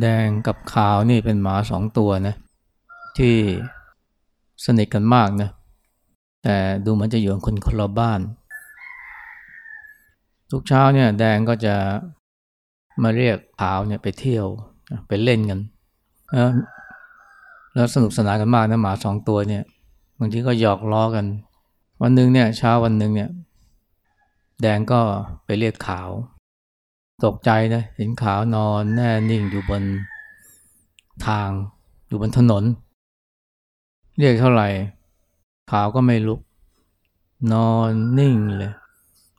แดงกับขาวนี่เป็นหมาสองตัวนะที่สนิทกันมากนะแต่ดูเหมือนจะอยู่คนคนละบ้าน ทุกเช้าเนี่ยแดงก็จะมาเรียกขาวเนี่ยไปเที่ยวไปเล่นกันแล้วสนุกสนานกันมากนะหมาสองตัวเนี่ยบางทีก็หยอกล้อกัน วันหนึ่งเนี่ยเช้าวันหนึ่งเนี่ย แดงก็ไปเรียกขาว ตกใจนะเห็นขาวนอนแน่นิ่งอยู่บนทาง อยู่บนถนน เรียกเท่าไหร่ ขาวก็ไม่ลุก นอนนิ่งเลย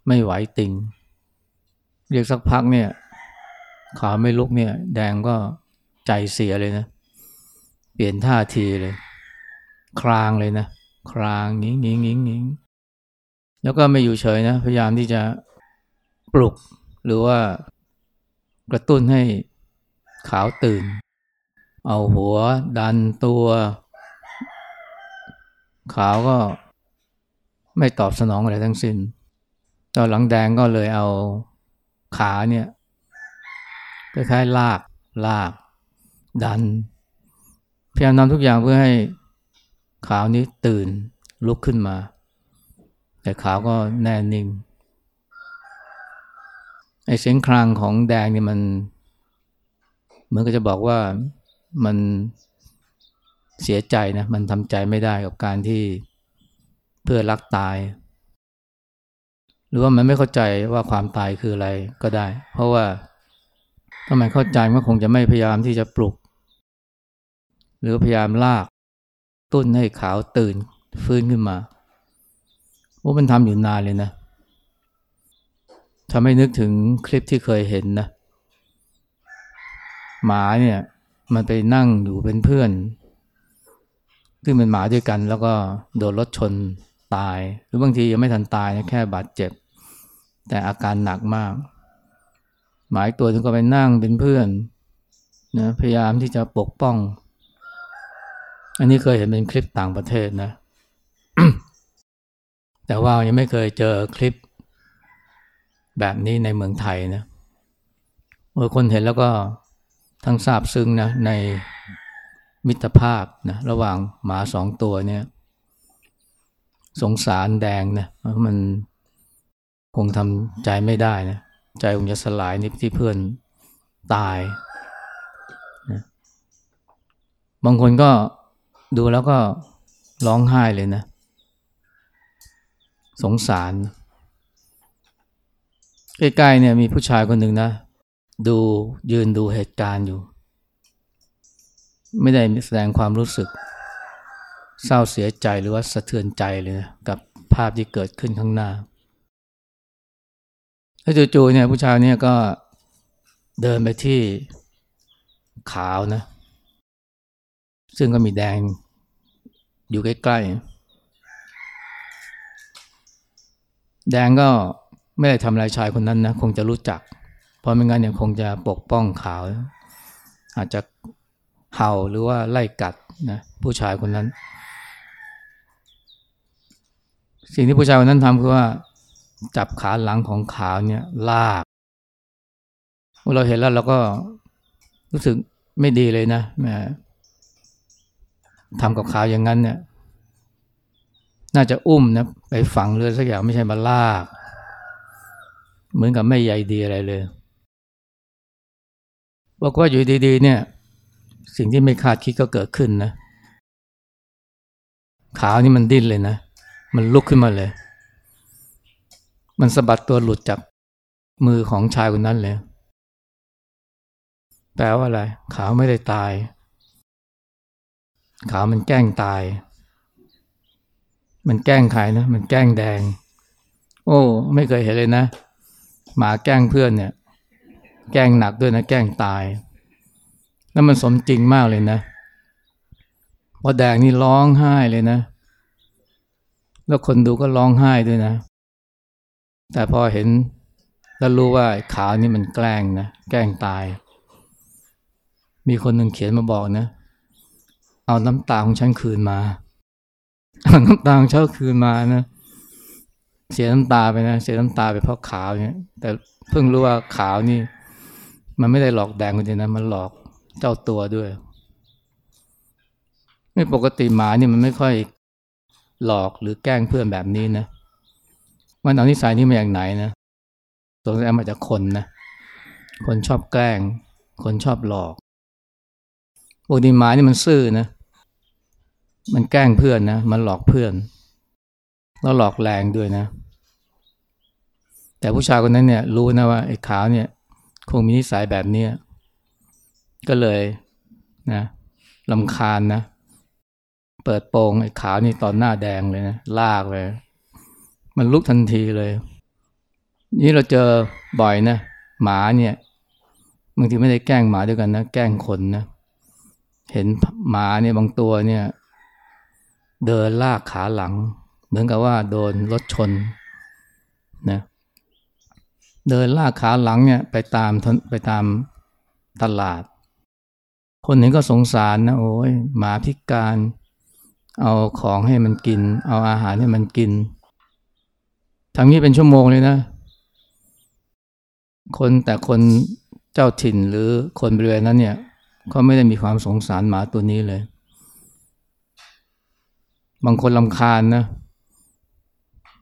ไม่ไหวติง เรียกสักพักเนี่ย ขาวไม่ลุกเนี่ย แดงก็ใจเสียเลยนะ เปลี่ยนท่าทีเลย คลางเลยนะ คลางงิ้งงิ้งงิ้งงิ้งแล้วก็ไม่อยู่เฉยนะ พยายามที่จะปลุก หรือว่ากระตุ้นให้ขาวตื่น เอาหัวดันตัว ขาวก็ไม่ตอบสนองอะไรทั้งสิ้น ตอนหลังแดงก็เลยเอาขาเนี่ยคล้ายๆลากลาก ดัน พยายามทำทุกอย่างเพื่อให้ขาวนี้ตื่นลุกขึ้นมา แต่ขาวก็แน่นิ่ง ไอเสียงครางของแดงเนี่ยมันเหมือนก็จะบอกว่ามันเสียใจนะมันทำใจไม่ได้กับการที่เพื่อรักตาย หรือว่ามันไม่เข้าใจว่าความตายคืออะไรก็ได้ เพราะว่าถ้ามันเข้าใจมันคงจะไม่พยายามที่จะปลุก หรือพยายามลากตุ้นให้ขาวตื่นฟื้นขึ้นมาว่ามันทำอยู่นานเลยนะ ทำให้นึกถึงคลิปที่เคยเห็นนะ หมาเนี่ย มันไปนั่งอยู่เป็นเพื่อน ซึ่งเป็นหมาด้วยกันแล้วก็โดนรถชนตาย หรือบางทียังไม่ทันตายนะแค่บาดเจ็บ แต่อาการหนักมาก หมาตัวถึงก็ไปนั่งเป็นเพื่อนนะพยายามที่จะปกป้อง อันนี้เคยเห็นเป็นคลิปต่างประเทศนะ แต่ว่ายังไม่เคยเจอคลิป แบบนี้ในเมืองไทยนะเมื่อคนเห็นแล้วก็ทั้งซาบซึ้งนะในมิตรภาพนะระหว่างหมาสองตัวเนี่ย สงสารแดงนะมันคงทำใจไม่ได้นะใจคงจะสลายนิที่เพื่อนตายนะบางคนก็ดูแล้วก็ร้องไห้เลยนะ สงสาร ใกล้ๆเนี่ยมีผู้ชายคนหนึ่งนะ ดูยืนดูเหตุการณ์อยู่ ไม่ได้แสดงความรู้สึก เศร้าเสียใจหรือว่าสะเทือนใจเลยนะกับภาพที่เกิดขึ้นข้างหน้าแล้วจู่ๆเนี่ยผู้ชายเนี่ยก็เดินไปที่ขาวนะ ซึ่งก็มีแดงอยู่ใกล้ๆแดงก็ ไม่ได้ทำอะไรชายคนนั้นนะคงจะรู้จัก เพราะไม่งั้นเนี่ยคงจะปกป้องขาวอาจจะเห่าหรือว่าไล่กัดนะผู้ชายคนนั้น สิ่งที่ผู้ชายคนนั้นทำคือว่า จับขาหลังของขาวเนี่ยลากเราเห็นแล้วเราก็รู้สึกไม่ดีเลยนะแมทำกับขาวอย่างนั้นเนี่ย น่าจะอุ้มนะไปฝังเรือสักอย่างไม่ใช่มาลาก เหมือนกับไม่ใยดีอะไรเลยบอกว่าอยู่ดีๆ เนี่ย สิ่งที่ไม่คาดคิดก็เกิดขึ้นนะขาวนี่มันดิ้นเลยนะ มันลุกขึ้นมาเลย มันสะบัดตัวหลุดจากมือของชายคนนั้นเลย แปลว่าอะไร ขาวไม่ได้ตาย ขาวมันแกล้งตาย มันแกล้งใครนะ มันแกล้งแดง โอ้ ไม่เคยเห็นเลยนะ หมาแกล้งเพื่อนเนี่ย แกล้งหนักด้วยนะ แกล้งตาย แล้วมันสมจริงมากเลยนะพอแดงนี่ร้องไห้เลยนะ แล้วคนดูก็ร้องไห้ด้วยนะ แต่พอเห็นแล้วรู้ว่าขาวนี่มันแกล้งนะ แกล้งตาย มีคนหนึ่งเขียนมาบอกนะ เอาน้ำตาของฉันคืนมา เอาน้ำตาของฉันคืนมานะเเสียน้ำตาไปนะเสียน้ำตาไปเพราะขาวเนี่ยแต่เพิ่งรู้ว่าขาวนี่ มันไม่ได้หลอกแดงคนเดียวนะมันหลอกเจ้าตัวด้วย ไม่ปกติหมาเนี่ยมันไม่ค่อยหลอกหรือแกล้งเพื่อนแบบนี้นะมันเอานิสัยนี้มาจากไหนนะสงสัยมาจากคนนะคนชอบแกล้ง คนชอบหลอกปกติหมานี่มันซื่อนะมันแกล้งเพื่อนนะมันหลอกเพื่อน แล้วหลอกแรงด้วยนะ แต่ผู้ชายคนนั้นเนี่ยรู้นะว่าไอ้ขาวเนี่ยคงมีนิสัยแบบนี้ก็เลยนะลำคาญนะ เปิดโปงไอ้ขาวนี่ตอนหน้าแดงเลยนะลากเลย มันลุกทันทีเลย นี่เราเจอบ่อยนะหมาเนี่ยบางทีไม่ได้แกล้งหมาด้วยกันนะแกล้งคนนะเห็นหมาเนี่ยบางตัวเนี่ย เดินลากขาหลัง เหมือนกับว่าโดนรถชนนะเดินลากขาหลังเนี่ยไปตามไปตามตลาด คนเห็นก็สงสารนะโอ้ยหมาพิการ เอาของให้มันกิน เอาอาหารให้มันกินทำนี้เป็นชั่วโมงเลยนะ คนแต่คนเจ้าถิ่นหรือคนบริเวณนั้นเนี่ยเขาไม่ได้มีความสงสารหมาตัวนี้เลย บางคนลำคาญนะ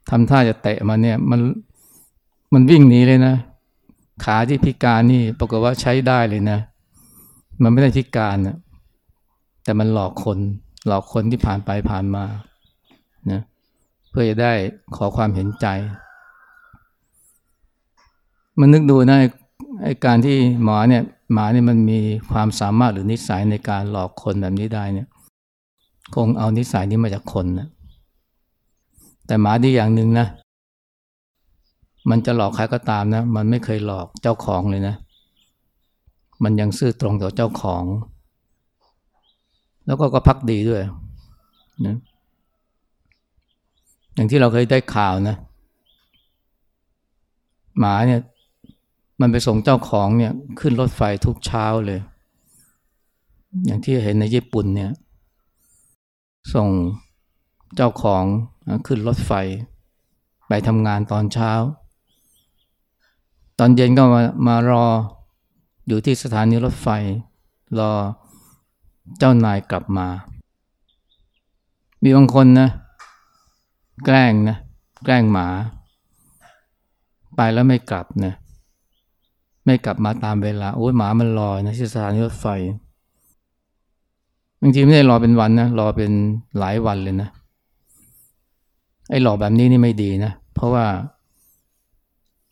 ทำท่าจะเตะมันเนี่ยมันมันวิ่งหนีเลยนะ ขาที่พิการนี่ปรากฏว่าใช้ได้เลยนะ มันไม่ได้พิการนะแต่มันหลอกคน หลอกคนที่ผ่านไปผ่านมานะเพื่อจะได้ขอความเห็นใจ มันนึกดูนะไอ้การที่หมอเนี่ยหมาเนี่ยมันมีความสามารถหรือนิสัยในการหลอกคนแบบนี้ได้เนี่ย คงเอานิสัยนี้มาจากคนนะ แต่หมาดีอย่างหนึ่งนะ มันจะหลอกใครก็ตามนะ มันไม่เคยหลอกเจ้าของเลยนะ มันยังซื่อตรงต่อเจ้าของ แล้วก็ก็พักดีด้วยนะอย่างที่เราเคยได้ข่าวนะ หมาเนี่ย มันไปส่งเจ้าของเนี่ย ขึ้นรถไฟทุกเช้าเลย อย่างที่เห็นในญี่ปุ่นเนี่ย ส่ง เจ้าของขึ้นรถไฟ ไปทำงานตอนเช้า ตอนเย็นก็มามารออยู่ที่สถานีรถไฟ รอเจ้านายกลับมา มีบางคนนะ แกล้งนะ แกล้งหมา ไปแล้วไม่กลับนะไม่กลับมาตามเวลา โอ้ยหมามันรอนะที่สถานีรถไฟบางทีไม่ได้รอเป็นวันนะ รอเป็นหลายวันเลยนะ ไอ้หลอกแบบนี้นี่ไม่ดีนะ เพราะว่า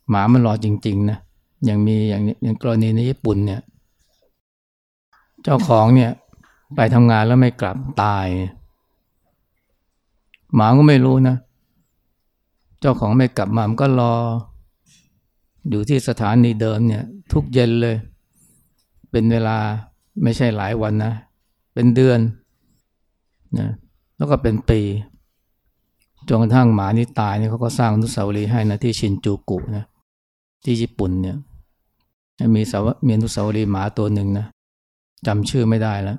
หมามันรอจริง ๆ นะ อย่างมีอย่างอย่างกรณีในญี่ปุ่นเนี่ย เจ้าของเนี่ย ไปทำงานแล้วไม่กลับตาย หมาก็ไม่รู้นะ เจ้าของไม่กลับมามันก็รอ อยู่ที่สถานีเดิมเนี่ย ทุกเย็นเลย เป็นเวลาไม่ใช่หลายวันนะ เป็นเดือนนะแล้วก็เป็นปี จนกระทั่งหมานี่ตายเนี่ยเขาก็สร้างนุสาวรีย์ให้นะที่ชินจูกุนะที่ญี่ปุ่นเนี่ยมีสาวมีนุสาวรีย์หมาตัวหนึ่งนะจำชื่อไม่ได้แล้ว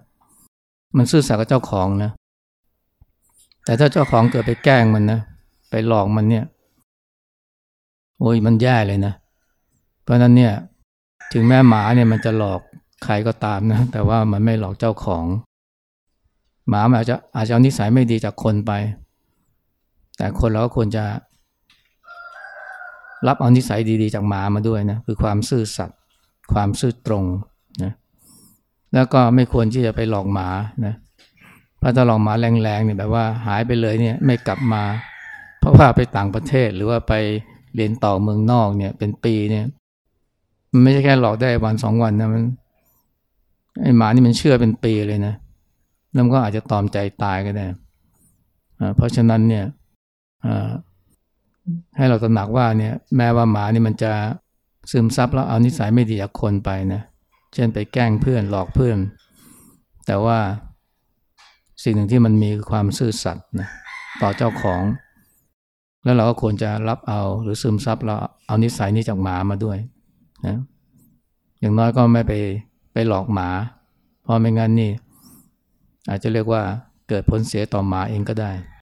มันซื่อสัตย์กับเจ้าของนะ แต่ถ้าเจ้าของเกิดไปแกล้งมันนะไปหลอกมันเนี่ย โอ้ยมันแย่เลยนะ เพราะนั้นเนี่ย ถึงแม่หมาเนี่ยมันจะหลอกใครก็ตามนะ แต่ว่ามันไม่หลอกเจ้าของ หมามันอาจจะอาจจะเอานิสัยไม่ดีจากคนไป แต่คนเราก็ควรจะ รับเอานิสัยดีๆ จากหมามาด้วยนะคือความซื่อสัตย์ความซื่อตรงนะแล้วก็ไม่ควรที่จะไปหลอกหมานะเพราะถ้าหลอกหมาแรงๆเนี่ยแบบว่าหายไปเลยเนี่ยไม่กลับมา เพราะว่าไปต่างประเทศหรือว่าไปเรียนต่อเมืองนอกเนี่ย เป็นปีเนี่ยมันไม่ใช่แค่หลอกได้วันสองวันนะมันไอหมานี่มันเชื่อเป็นปีเลยนะแล้วก็อาจจะตอมใจตายก็ได้เพราะฉะนั้นเนี่ย ให้เราตระหนักว่าเนี่ยแม้ว่าหมานี่มันจะซึมซับแล้วเอานิสัยไม่ดีจากคนไปนะเช่นไปแกล้งเพื่อนหลอกเพื่อน แต่ว่าสิ่งหนึ่งที่มันมีคือความซื่อสัตย์นะต่อเจ้าของ แล้วเราก็ควรจะรับเอาหรือซึมซับเราเอานิสัยนี้จากหมามาด้วยนะอย่างน้อยก็ไม่ไปไปหลอกหมา เพราะไม่งั้นนี่ อาจจะเรียกว่าเกิดผลเสียต่อหมาเองก็ได้